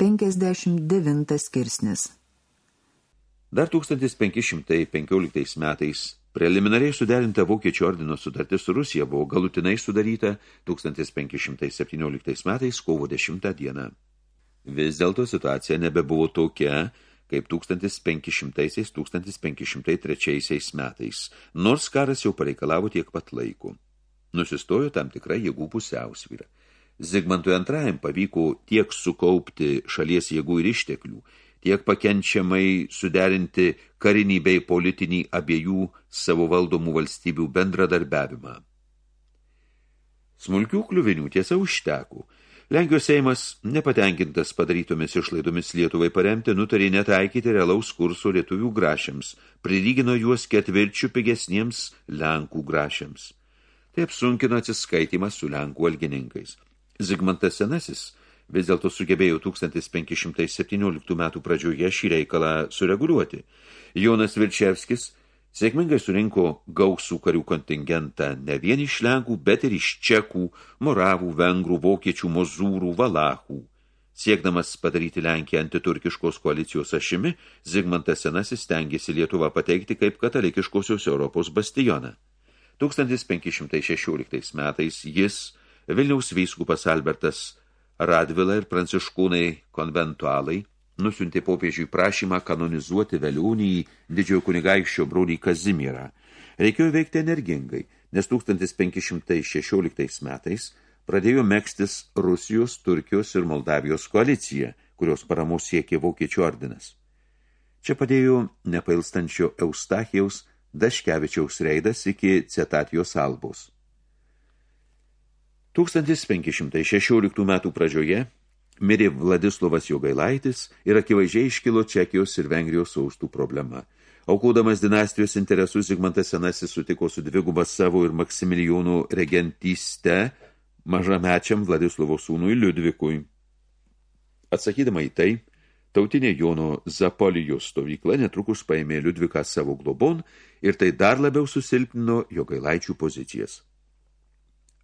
59 skirsnis Dar 1515 metais preliminariai suderinta Vokiečių ordino sutartis su Rusija buvo galutinai sudaryta 1517 metais kovo 10 dieną. Vis dėlto situacija nebebuvo tokia, kaip 1500-1503 metais, nors karas jau pareikalavo tiek pat laikų. Nusistojo tam tikra jėgų pusiausvyrą. Zigmantui antrajam pavyko tiek sukaupti šalies jėgų ir išteklių, tiek pakenčiamai suderinti karinį bei politinį abiejų savo valdomų valstybių bendradarbiavimą. Smulkių kliuvinių tiesa užteko – Lenkijos Seimas, nepatenkintas padarytomis išlaidomis Lietuvai paremti, nutarė netaikyti realaus kurso lietuvių grašiams, prilygino juos ketvirčių pigesniems Lenkų grašiams. Tai apsunkino atsiskaitimą su Lenkų algininkais. Zigmantas Senasis vis dėlto sugebėjo 1517 metų pradžioje šį reikalą sureguliuoti. Jonas Vilčevskis sėkmingai surinko gausų karių kontingentą ne vien iš Lenkų, bet ir iš Čekų, Moravų, Vengrų, Vokiečių, Mozūrų, Valachų. Siekdamas padaryti Lenkiją antiturkiškos koalicijos ašimi, Zigmantas Senasis stengiasi Lietuvą pateikti kaip katalikiškosios Europos bastioną. 1516 metais jis, Vilniaus vyskupas Albertas Radvila ir pranciškūnai konventualai nusiuntė popiežiui prašymą kanonizuoti vėliūnį didžiojo kunigaikščio brolį Kazimierą. Reikėjo veikti energingai, nes 1516 metais pradėjo mekstis Rusijos, Turkijos ir Moldavijos koalicija, kurios paramos siekė Vokiečių ordinas. Čia padėjo nepailstančio Eustachijaus Daškevičiaus reidas iki Cetatijos albos. 1516 metų pradžioje mirė Vladislovas Jogailaitis ir akivaizdžiai iškilo Čekijos ir Vengrijos saustų problema. Aukodamas dinastijos interesus Zigmantas Senasis sutiko su dvigubą savo ir Maksimilijonų regentyste mažamečiam Vladislovo sūnui Liudvikui. Atsakydama į tai, tautinė Jono Zapolijos stovykla netrukus paėmė Liudviką savo globon ir tai dar labiau susilpnino Jogailaičių pozicijas.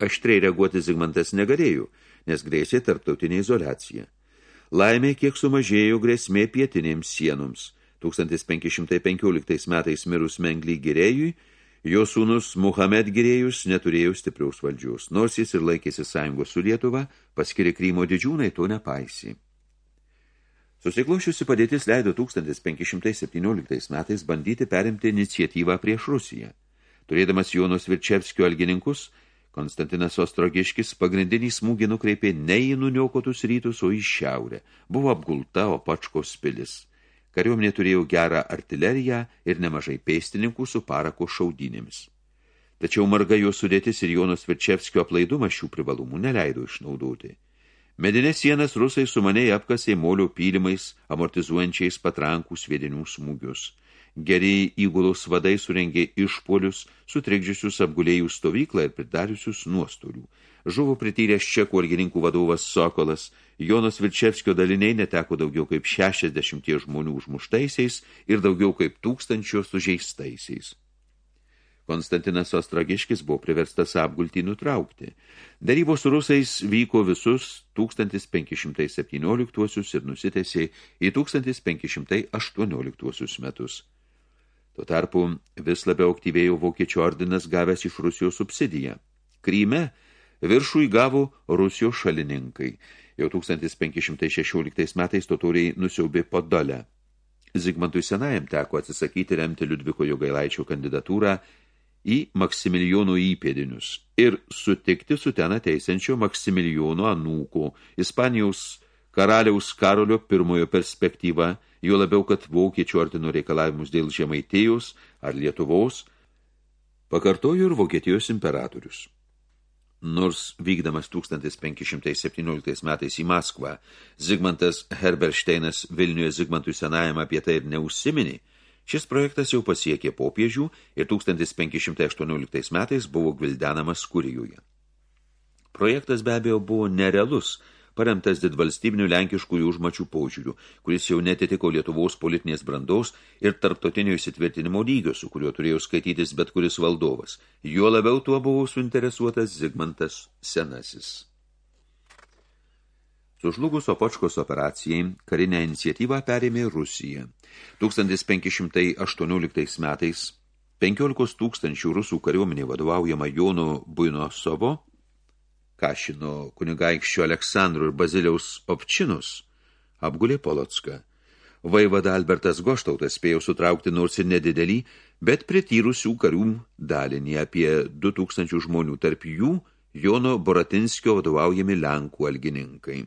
Aštriai reaguoti Zigmantas negalėjo, nes grėsė tarptautinė izolacija. Laimė kiek sumažėjo grėsmė pietinėms sienoms. 1515 metais mirus Mengly Girėjui, jo sūnus Muhamed Girėjus neturėjo stipriaus valdžios, nors jis ir laikėsi sąjungos su Lietuva, paskiri Krymo didžiūnai to nepaisį. Susiklošiusi padėtis leido 1517 metais bandyti perimti iniciatyvą prieš Rusiją. Turėdamas Jonos Virčevskio algininkus, Konstantinas Ostrogiškis pagrindinį smūgį nukreipė ne į nuniokotus rytus, o į šiaurę. Buvo apgulta Opačkos pilis. Kariuomenė turėjo gerą artileriją ir nemažai pėstininkų su parako šaudynėmis. Tačiau marga jo sudėtis ir Jonos Virčevskio aplaidumas šių privalumų neleido išnaudoti. Medinės sienas rusai sumaniai apkasė molio pylimais, amortizuojančiais patrankų sviedinių smūgius – Geriai įgulos vadai surengė išpolius, sutrikdžiusius apgulėjų stovyklą ir pridariusius nuostolių. Žuvo prityręs čekų algininkų vadovas Sokolas, Jonas Vilčevskio daliniai neteko daugiau kaip 60 žmonių užmuštaisiais ir daugiau kaip tūkstančio sužeistaisiais. Konstantinas Ostragiškis buvo priverstas apgultį nutraukti. Darybos su rusais vyko visus 1517 ir nusitėsi į 1518 metus. Tuo tarpu vis labiau aktyvėjo vokiečių ordinas gavęs iš Rusijos subsidiją. Kryme viršų įgavo Rusijos šalininkai. Jau 1516 metais totoriai nusiaubė Podolę. Zigmantui Senajam teko atsisakyti remti Liudviko Jogailaičio kandidatūrą į Maksimilijono įpėdinius ir sutikti su ten ateisenčio Maksimilijono anūko, Ispanijos karaliaus Karolio pirmojo perspektyva – jo labiau, kad vokiečių ordino reikalavimus dėl Žemaitėjos ar Lietuvos pakartojo ir Vokietijos imperatorius. Nors vykdamas 1517 metais į Maskvą, Zigmantas Herberšteinas Vilniuje Zigmantui Senajam apie tai ir neužsiminė, šis projektas jau pasiekė popiežių ir 1518 metais buvo gvildenamas Kurijoje. Projektas be abejo buvo nerealus, paremtas didvalstybinių lenkiškųjų užmačių požiūrių, kuris jau netitiko Lietuvos politinės brandaus ir tarptautinio įsitvirtinimo lygio, su kuriuo turėjo skaitytis bet kuris valdovas. Juo labiau tuo buvo suinteresuotas Zigmantas Senasis. Sužlugus Opočkos operacijai, karinę iniciatyvą perėmė Rusija. 1518 metais 15 tūkstančių rusų kariuomenė vadovaujama Jono Buinosovo, Kašino kunigaikščio Aleksandrų ir Baziliaus Opčinus, apgulė Polotską. Vaivada Albertas Goštautas spėjo sutraukti nors ir nedidelį, bet prityrusių karių dalinį apie 2000 žmonių, tarp jų Jono Boratinskio vadovaujami Lenkų algininkai.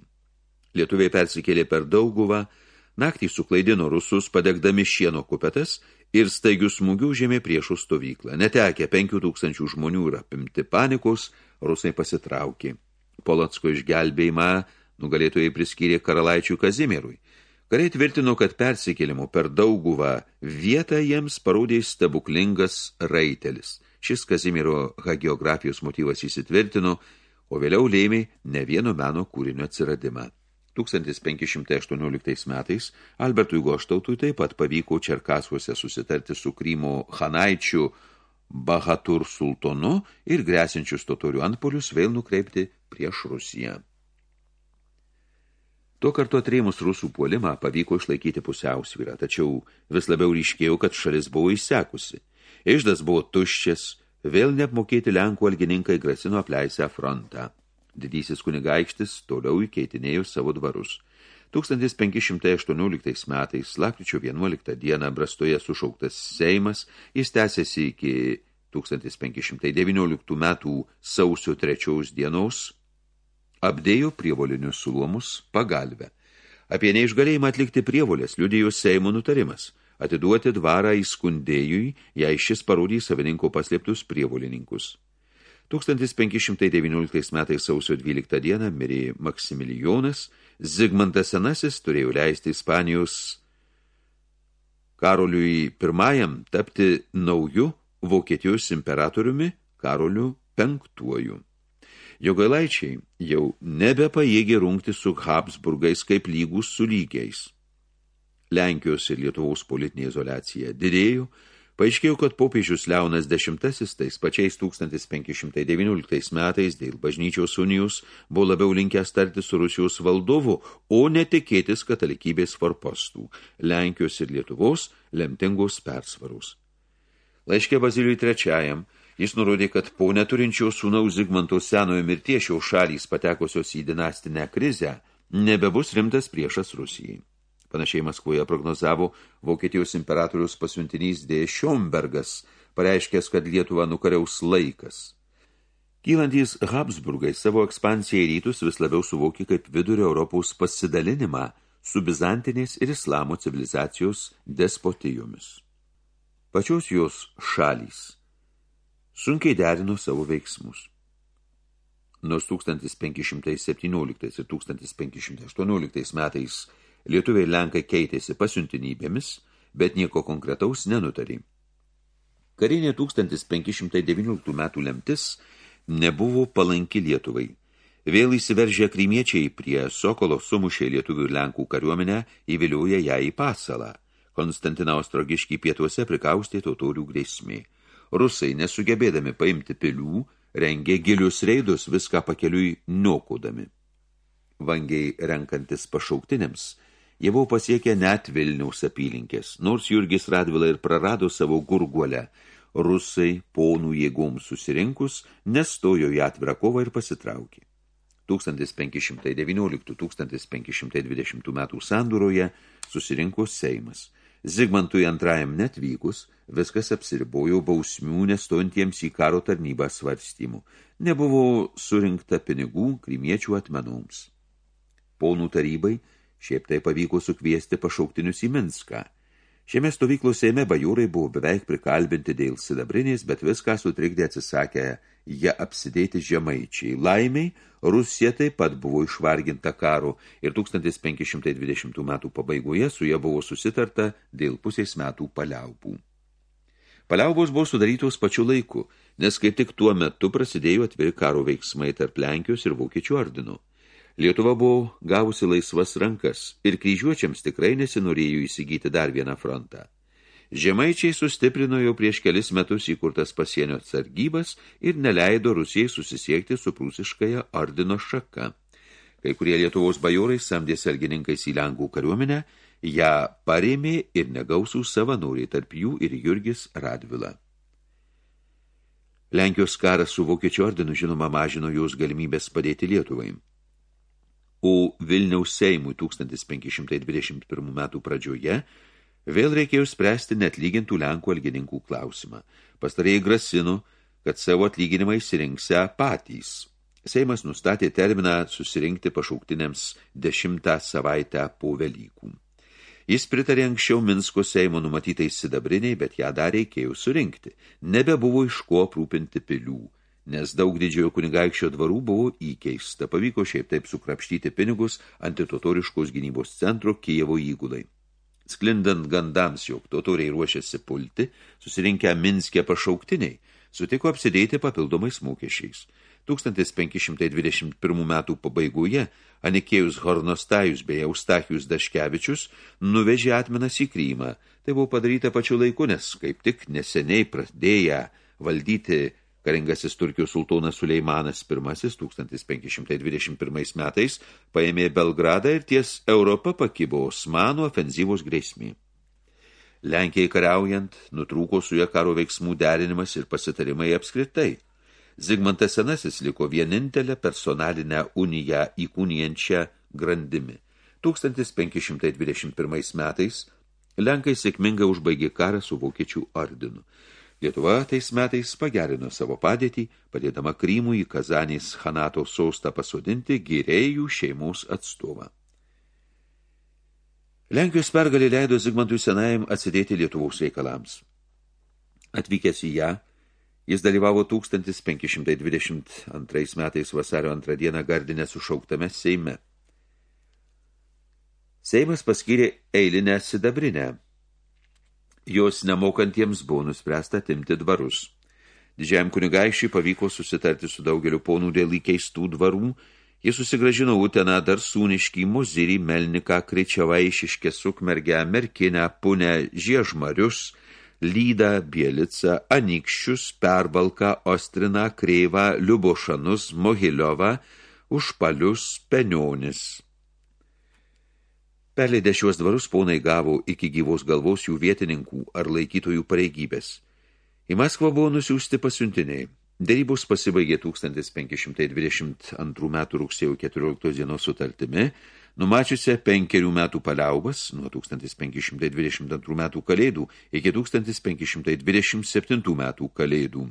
Lietuviai persikėlė per dauguvą, naktį suklaidino rusus, padegdami šieno kupetas ir staigių smūgių žemė priešų stovyklą. Netekę 5000 žmonių ir apimti panikos, rusai pasitraukė. Polotsko išgelbėjimą nugalėtojai priskyrė karalaičių Kazimierui. Kariai tvirtino, kad persikėlimo per dauguvą vietą jiems parodė stebuklingas raitelis. Šis Kazimiero hagiografijos motyvas įsitvirtino, o vėliau lėmė ne vieno meno kūrinio atsiradimą. 1518 metais Albertui Goštautui taip pat pavyko Čerkasuose susitarti su Krymo Hanaičiu Bahatur sultonu ir grėsinčius totorių antpolius vėl nukreipti prieš Rusiją. Tuo kartu atrėmus rusų puolimą pavyko išlaikyti pusiausvyrą, tačiau vis labiau ryškėjo, kad šalis buvo įsekusi. Išdas buvo tuščias, vėl neapmokėti Lenkų algininkai grasino apleisę frontą. Didysis kunigaikštis toliau įkeitinėjo savo dvarus. 1518 metais, lapkričio 11 dieną, Brastoje sušauktas Seimas, jis tęsėsi iki 1519 metų sausio 3 dienos, apdėjo prievolinius suluomus pagalbę. Apie neišgalėjimą atlikti prievolės liudėjo Seimo nutarimas – atiduoti dvarą įskundėjui, jei šis parodys savininko paslėptus prievolininkus. 1519 metais sausio 12 dieną mirė Maksimilijonas, Zigmantas Senasis turėjo leisti Ispanijos Karoliui I tapti nauju Vokietijos imperatoriumi Karoliu V. Jogailaičiai jau nebepajėgė rungti su Habsburgais kaip lygus su lygiais. Lenkijos ir Lietuvos politinė izolacija didėjo, paaiškėjo, kad popiežius Leonas X tais pačiais 1519 metais dėl bažnyčios unijos buvo labiau linkęs tarti su Rusijos valdovu, o netikėtis katalikybės forpostų, Lenkijos ir Lietuvos lemtingos persvarus. Laiškė Bazilijui III Jis nurodė, kad po neturinčio sūnaus Zigmanto senojo mirtiešiaus šalys patekusios į dinastinę krizę nebebus rimtas priešas Rusijai. Panašiai Maskvoje prognozavo Vokietijos imperatorius pasiuntinys D. Šiombergas, pareiškęs, kad Lietuva nukariaus laikas. Kylantys Habsburgai savo ekspansiją į rytus vis labiau suvokė kaip vidurio Europos pasidalinimą su bizantinės ir islamo civilizacijos despotijomis. Pačios jos šalys – sunkiai derino savo veiksmus. Nors 1517 ir 1518 metais lietuviai Lenkai keitėsi pasiuntinybėmis, bet nieko konkretaus nenutarė. Karinė 1519 metų lemtis nebuvo palanki Lietuvai. Vėl įsiveržė krymiečiai prie Sokolo sumušė lietuvių ir Lenkų kariuomenę, įvilioja ją į pasalą. Konstantina Ostrogiškį pietuose prikaustė totorių grėsmė. Rusai, nesugebėdami paimti pilių, rengė gilius reidus viską pakeliui niokodami. Vangiai renkantis pašauktiniams, jie buvo pasiekę net Vilniaus apylinkės, nors Jurgis Radvila ir prarado savo gurguolę, rusai ponų jėgoms susirinkus nestojo į atvirą kovą ir pasitraukė. 1519-1520 metų sandūroje susirinko Seimas – Zigmantui antrajam netvykus, viskas apsiribojo bausmių nestojantiems į karo tarnybą svarstymų. Nebuvo surinkta pinigų krimiečių atmenoms. Ponų tarybai šiaip tai pavyko sukviesti pašauktinius į Minską – Šiame stovyklos seime bajūrai buvo beveik prikalbinti dėl sidabrinės, bet viską sutrikdė atsisakę ją apsidėti žemaičiai. Laimiai, Rusija taip pat buvo išvarginta karo ir 1520 metų pabaigoje su ją buvo susitarta dėl pusės metų paliaubų. Paliaubos buvo sudarytos pačiu laiku, nes kaip tik tuo metu prasidėjo atviri karo veiksmai tarp Lenkijos ir Vokiečių ordinų. Lietuva buvo gavusi laisvas rankas ir kryžiuočiams tikrai nesinorėjo įsigyti dar vieną frontą. Žemaičiai sustiprino jau prieš kelis metus įkurtas pasienio sargybas ir neleido Rusijai susisiekti su prūsiškaja ordino šaka. Kai kurie Lietuvos bajorai samdė salgininkais į Lenkų kariuomenę, ją parėmė ir negausų savanoriai, tarp jų ir Jurgis Radvila. Lenkijos karas su Vokiečių ordinu žinoma mažino jos galimybės padėti Lietuvai. O Vilniaus Seimui 1521 metų pradžioje vėl reikėjo spręsti net lygintų Lenkų algininkų klausimą. Pastarėjai grasino, kad savo atlyginimą išsirinksę patys. Seimas nustatė terminą susirinkti pašauktiniams dešimtą savaitę po Velykų. Jis pritarė anksčiau Minsko Seimo numatytai sidabriniai, bet ją dar reikėjo surinkti. Nebebuvo iš ko aprūpinti pilių, nes daug didžiojo kunigaikščio dvarų buvo įkeista. Pavyko šiaip taip sukrapštyti pinigus antitotoriškos gynybos centro Kijevo įgulai. Sklindant gandams, jog totoriai ruošiasi pulti, susirinkę Minske pašauktiniai, sutiko apsidėti papildomais mokesčiais. 1521 metų pabaigoje Anikėjus Hornostajus bei Eustachijus Daškevičius nuvežė atmenas į Krymą. Tai buvo padaryta pačiu laiku, nes kaip tik neseniai pradėję valdyti karingasis Turkijos sultonas Suleimanas I 1521 metais paėmė Belgradą ir ties Europą pakibo Osmanų ofenzyvos grėsmį. Lenkijai kariaujant, nutrūko su jie karo veiksmų derinimas ir pasitarimai apskritai – Zigmantas Senasis liko vienintelę personalinę uniją įkūnijančią grandimi. 1521 metais Lenkai sėkmingai užbaigė karą su Vokiečių ordinu. Lietuva tais metais pagerino savo padėtį, padėdama Krymų į Kazanės Hanato sostą pasodinti gyrėjų šeimos atstovą. Lenkijos pergalė leido Zigmantui Senajam atsidėti Lietuvos reikalams. Atvykęs į ją, Jis dalyvavo 1522 metais vasario antrą dieną Gardinę sušauktame Seime. Seimas paskyrė eilinę sidabrinę. Jos nemokantiems buvo nuspręsta timti dvarus. Didžiajam kunigaišiui pavyko susitarti su daugeliu ponų dėl įkeistų dvarų, jis susigražino Uteną dar sūniškį Mozirį, Melniką, Kričiavą, Išiškės, Ukmergę, Merkinę, Punę, Žiežmarius – Lydą, Bielicą, Anikščius, Perbalką, Ostriną, Kreivą, Liubošanus, Mohiliovą, Užpalius, Penionis. Perleidę šiuos dvarus ponai gavo iki gyvos galvos jų vietininkų ar laikytojų pareigybės. Į Maskvą buvo nusiųsti pasiuntiniai. Dėrybos pasibaigė 1522 metų rugsėjo 14 dienos sutartimi, numačiusią penkerių metų paliaubas nuo 1522 metų kalėdų iki 1527 metų kalėdų.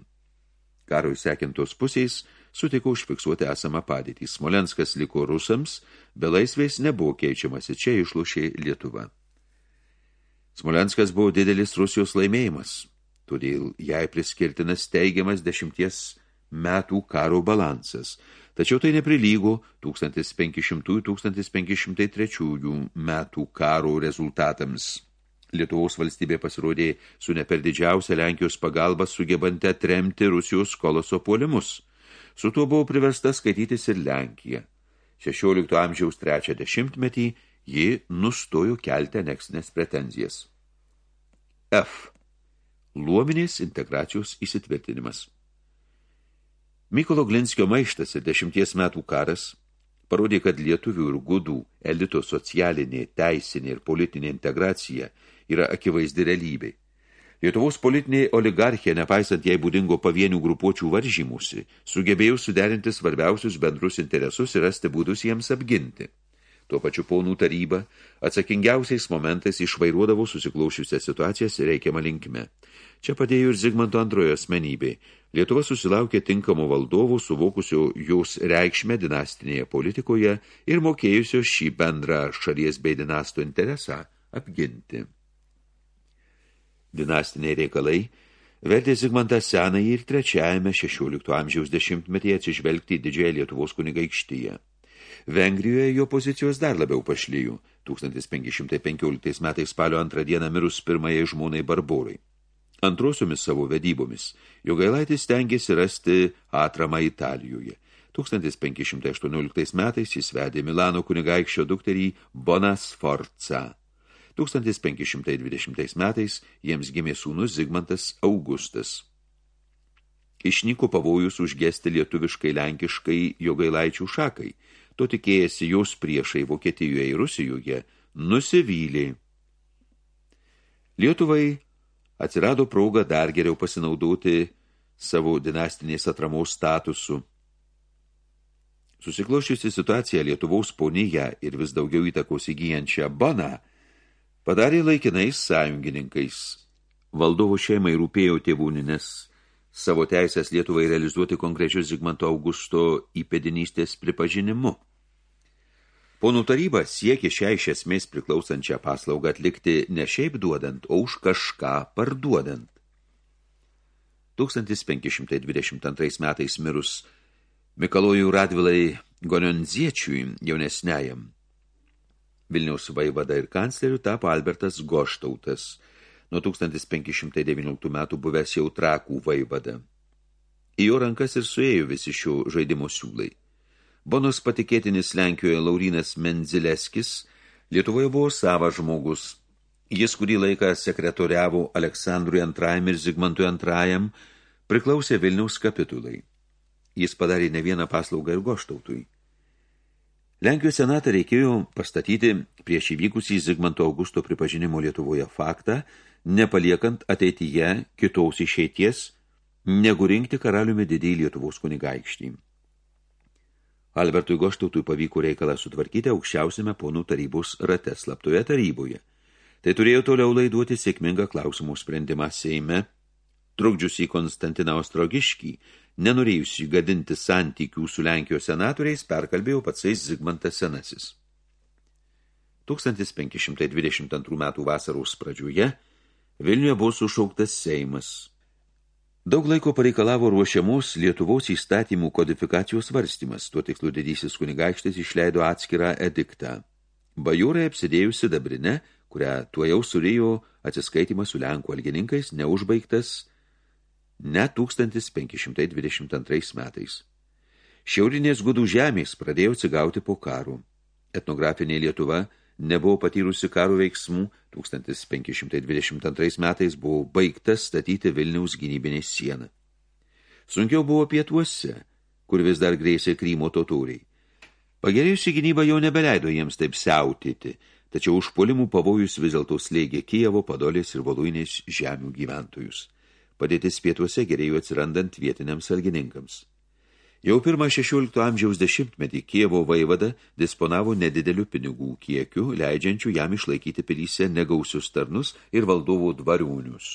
Karui sekintos pusės sutiko užfiksuoti esamą padėtį. Smolenskas liko rusams, be laisvės nebuvo keičiamasi, čia išlušė Lietuva. Smolenskas buvo didelis Rusijos laimėjimas, todėl jai priskirtinas teigiamas dešimties metų karo balansas – Tačiau tai neprilygo 1500-1503 metų karo rezultatams. Lietuvos valstybė pasirodė su ne per didžiausia Lenkijos pagalba sugebante atremti Rusijos koloso puolimus. Su tuo buvo priversta skaitytis ir Lenkija. 16 amžiaus trečią dešimtmetį ji nustojo kelti aneksinės pretenzijas. F. Luominės integracijos įsitvirtinimas. Mykolo Glinskio maištas ir dešimties metų karas parodė, kad lietuvių ir gudų elito socialinė, teisinė ir politinė integracija yra akivaizdi realybė. Lietuvos politinė oligarchija, nepaisant jai būdingo pavienių grupuočių varžymusi, sugebėjo suderinti svarbiausius bendrus interesus ir rasti būdus jiems apginti. Tuo pačiu ponų taryba atsakingiausiais momentais išvairuodavo susiklaušiusią situacijas reikiamą linkme. Čia padėjo ir Zigmanto antrojo asmenybė. Lietuva susilaukė tinkamų valdovų, suvokusio jos reikšmę dinastinėje politikoje ir mokėjusio šį bendrą šalies bei dinasto interesą apginti. Dinastiniai reikalai vertė Zigmantą senąjį ir trečiajame 16 amžiaus dešimtmetyje atsižvelgti į didžiąją Lietuvos kunigaikštyje. Vengrijoje jo pozicijos dar labiau pašlyjų, 1515 metais spalio antrą dieną mirus pirmąjai žmonai barborai. Antrosiomis savo vedybomis Jogailaitis stengiasi rasti atramą Italijoje. 1518 metais jis vedė Milano kunigaikščio dukterį Bonas Forza. 1520 metais jiems gimė sūnus Zigmantas Augustas. Išnyko pavojus užgesti lietuviškai lenkiškai jogailaičių šakai. to tikėjasi jos priešai Vokietijoje ir Rusijoje, nusivylė. Lietuvai atsirado proga dar geriau pasinaudoti savo dinastinės atramos statusu. Susiklošiusi situaciją Lietuvaus ponyje ir vis daugiau įtakos įgyjančią Boną padarė laikinais sąjungininkais. Valdovo šeimai rūpėjo tėvūninės savo teisės Lietuvai realizuoti konkrečius Zigmanto Augusto įpėdinystės pripažinimu. Ponų taryba siekė šią iš esmės priklausančią paslaugą atlikti ne šiaip duodant, o už kažką parduodant. 1522 metais mirus Mikalojų Radvilai Gonionziečiui jaunesniajam. Vilniaus vaivada ir kancleriu tapo Albertas Goštautas, nuo 1519 metų buvęs jau trakų vaivada. Į jo rankas ir suėjo visi šio žaidimo siūlai. Bonos patikėtinis Lenkijoje Laurinas Menzileskis Lietuvoje buvo savas žmogus. Jis kurį laiką sekretoriavo Aleksandrui II ir Zigmantui II, priklausė Vilniaus kapitulai. Jis padarė ne vieną paslaugą ir goštautui. Lenkijos senatą reikėjo pastatyti prieš įvykusį Zigmanto Augusto pripažinimo Lietuvoje faktą, nepaliekant ateityje kitos išeities, negu rinkti karaliumi didį Lietuvos kunigaikštį. Albertui Goštautui pavyko reikalą sutvarkyti aukščiausiame ponų tarybos rate slaptoje taryboje. Tai turėjo toliau laiduoti sėkmingą klausimų sprendimą Seime, trukdžius į Konstantiną Ostrogiškį, nenorėjusi gadinti santykių su Lenkijos senatoriais, perkalbėjo patsais Zigmantas Senasis. 1522 metų vasaros pradžioje Vilniuje buvo sušauktas Seimas – Daug laiko pareikalavo ruošiamos Lietuvos įstatymų kodifikacijos svarstymas. Tuo tikslu didysis kunigaikštis išleido atskirą ediktą. Bajūrai apsidėjusi dabrinę, kurią tuo jau surėjo atsiskaitimas su Lenkų algininkais, neužbaigtas net 1522 metais. Šiaurinės gudų žemės pradėjo atsigauti po karų. Etnografinė Lietuva – nebuvo patyrusi karo veiksmų, 1522 metais buvo baigtas statyti Vilniaus gynybinė sieną. Sunkiau buvo pietuose, kur vis dar grėsė Krymo totoriai. Pagerėjusi gynyba jau nebeleido jiems taip siautyti, tačiau užpuolimų pavojus vis dėlto slėgė Kijevo, Padolės ir Voluinės žemių gyventojus. Padėtis pietuose gerėjo atsirandant vietiniams algininkams. Jau pirmą 16 amžiaus dešimtmetį Kievo vaivada disponavo nedideliu pinigų kiekiu, leidžiančių jam išlaikyti pilyse negausius tarnus ir valdovų dvariūnius.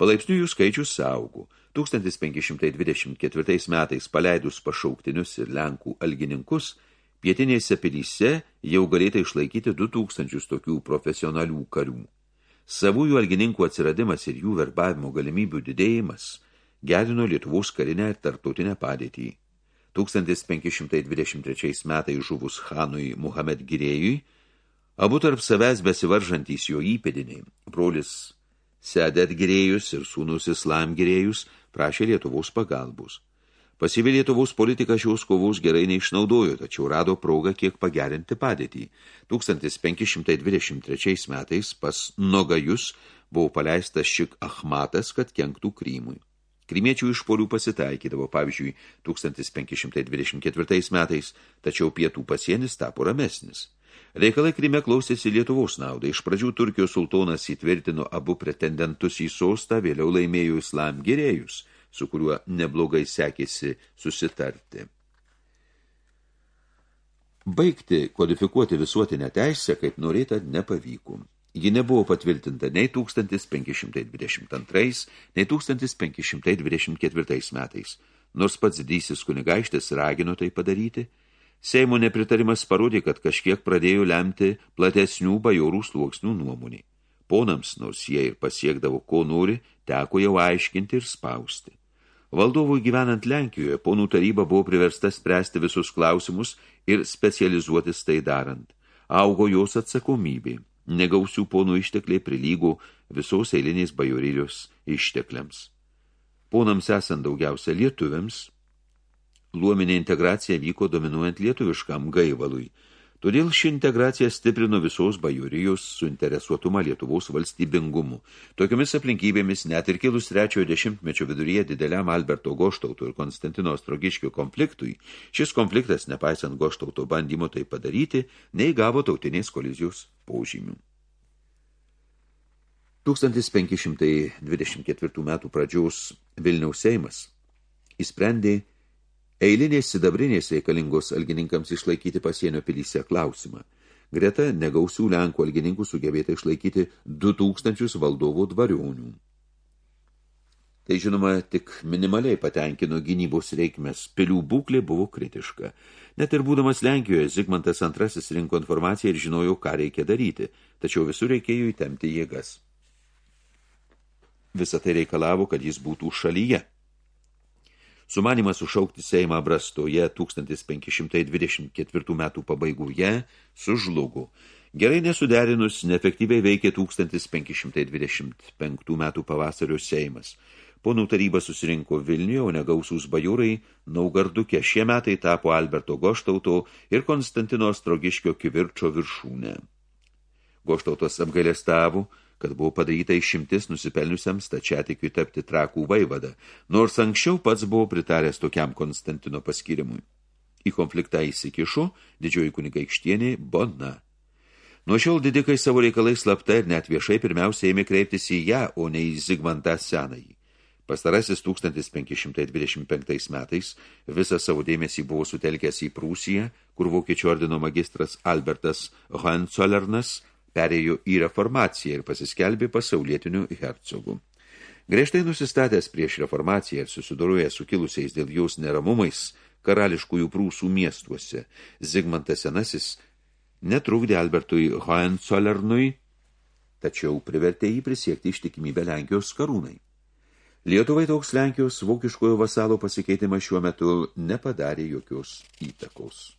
Palaipsniui jų skaičius saugų. 1524 metais paleidus pašauktinius ir Lenkų algininkus, pietinėse pilyse jau galėtų išlaikyti 2000 tokių profesionalių karių. Savųjų algininkų atsiradimas ir jų verbavimo galimybių didėjimas – gerino Lietuvos karinę ir tarptautinę padėtį. 1523 metais žuvus Hanui Muhamed Girėjui, abu tarp savęs besivaržantys jo įpėdiniai, brolis Sedet Girėjus ir sūnus Islam Girėjus prašė Lietuvos pagalbos. Pasyvi Lietuvos politika šios kovos gerai neišnaudojo, tačiau rado progą kiek pagerinti padėtį. 1523 metais pas Nogajus buvo paleistas šik Ahmatas, kad kenktų Krymui. Krimiečių išpolių pasitaikydavo, pavyzdžiui, 1524 metais, tačiau pietų pasienis tapo ramesnis. Reikalai Krime klausėsi Lietuvos naudai. Iš pradžių Turkijos sultonas įtvirtino abu pretendentus į sostą, vėliau laimėjo islam gerėjus, su kuriuo neblogai sekėsi susitarti. Baigti kodifikuoti visuotinę teisę, kaip norėta, nepavyko. Ji nebuvo patvirtinta nei 1522, nei 1524 metais, nors pats didysis kunigaištis ragino tai padaryti. Seimo nepritarimas parodė, kad kažkiek pradėjo lemti platesnių bajorų sluoksnių nuomonį. Ponams, nors jie ir pasiekdavo, ko nori, teko jau aiškinti ir spausti. Valdovui gyvenant Lenkijoje, ponų taryba buvo priversta spręsti visus klausimus ir specializuotis tai darant. Augo jos atsakomybė negausių ponų ištekliai prilygo visos eiliniais bajorijos ištekliams. Ponams esant daugiausia lietuviams, luominė integracija vyko dominuojant lietuviškam gaivalui. Todėl ši integracija stiprino visos bajorijos suinteresuotumą Lietuvos valstybingumu. Tokiomis aplinkybėmis net ir kilus trečiojo dešimtmečio viduryje dideliam Alberto Goštauto ir Konstantino Strogiškio konfliktui, šis konfliktas, nepaisant Goštauto bandymo tai padaryti, neįgavo tautinės kolizijos požymių. 1524 metų pradžiaus Vilniaus Seimas įsprendė Eilinės sidabrinės reikalingos algininkams išlaikyti pasienio pilyse klausimą. Greta negausių Lenkų algininkų sugebėta išlaikyti 2000 valdovų dvarionių. Tai žinoma, tik minimaliai patenkino gynybos reikmes, pilių būklė buvo kritiška. Net ir būdamas Lenkijoje, Zigmantas II rinko informaciją ir žinojo, ką reikia daryti, tačiau visur reikėjo įtemti jėgas. Visą tai reikalavo, kad jis būtų šalyje. Sumanimas sušaukti Seimą Brastoje 1524 metų pabaigoje sužlugo. Gerai nesuderinus, neefektyviai veikė 1525 metų pavasario Seimas. Ponų taryba susirinko Vilniuje, o negausūs bajūrai Naugardukė. Šie metai tapo Alberto Goštauto ir Konstantino Strogiškio kivirčio viršūnė. Goštautos apgailestavo, kad buvo padaryta išimtis nusipelniusiam stačiatikiui tapti trakų vaivada, nors anksčiau pats buvo pritaręs tokiam Konstantino paskirimui. Į konfliktą įsikišo didžioji kunigaikštienė Bona. Nuo šiol didikai savo reikalais slapta ir net viešai pirmiausia ėmė kreiptis į ją, o ne į Zigmantą senąjį. Pastarasis 1525 metais visą savo dėmesį buvo sutelkęs į Prūsiją, kur vokiečių ordino magistras Albertas Hohenzollernas perėjo į reformaciją ir pasiskelbė pasaulietiniu hercogu. Griežtai nusistatęs prieš reformaciją ir susiduroja su kilusiais dėl jaus neramumais karališkųjų prūsų miestuose, Zigmantas Senasis netrukdė Albertui Hohenzollernui, tačiau privertė jį prisiekti ištikimybę Lenkijos karūnai. Lietuvai toks Lenkijos vokiškojo vasalo pasikeitimas šiuo metu nepadarė jokios įtakos.